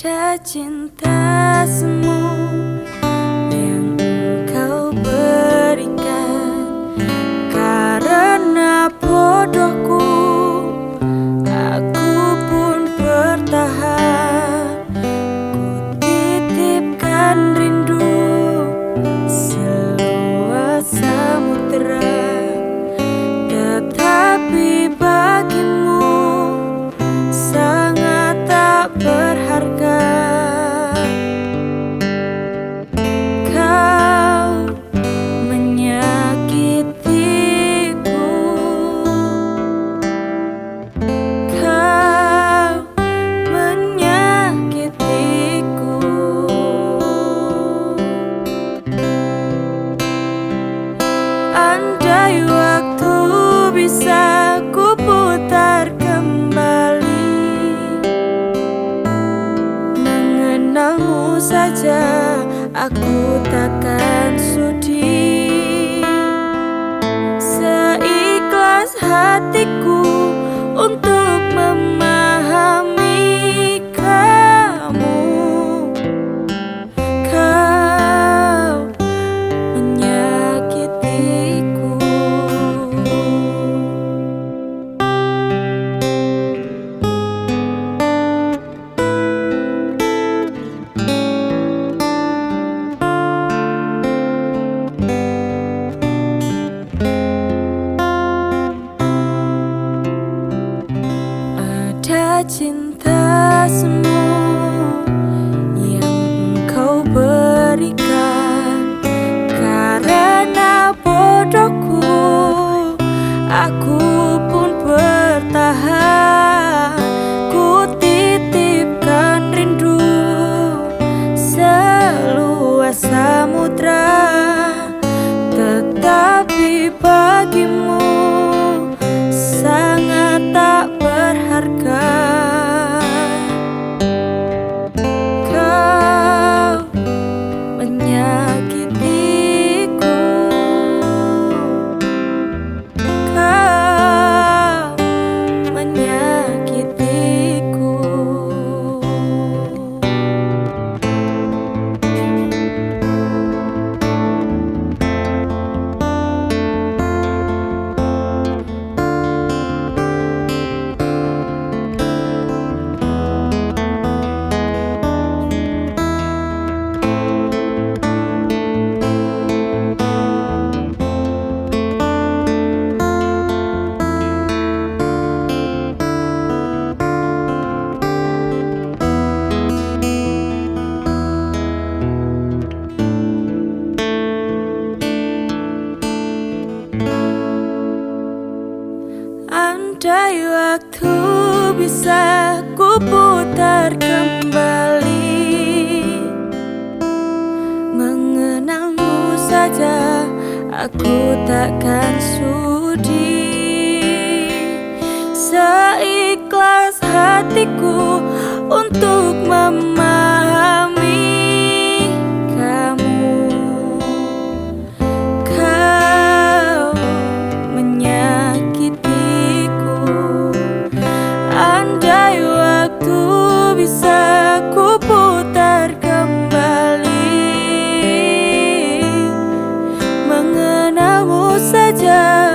pada cinta semua. Aku takkan sudi Seikhlas hatiku Untuk memandang cinta semua. waktu bisa kuputar kembali. Mengenangmu saja aku takkan sudi. Seikhlas hatiku untuk memahami saja.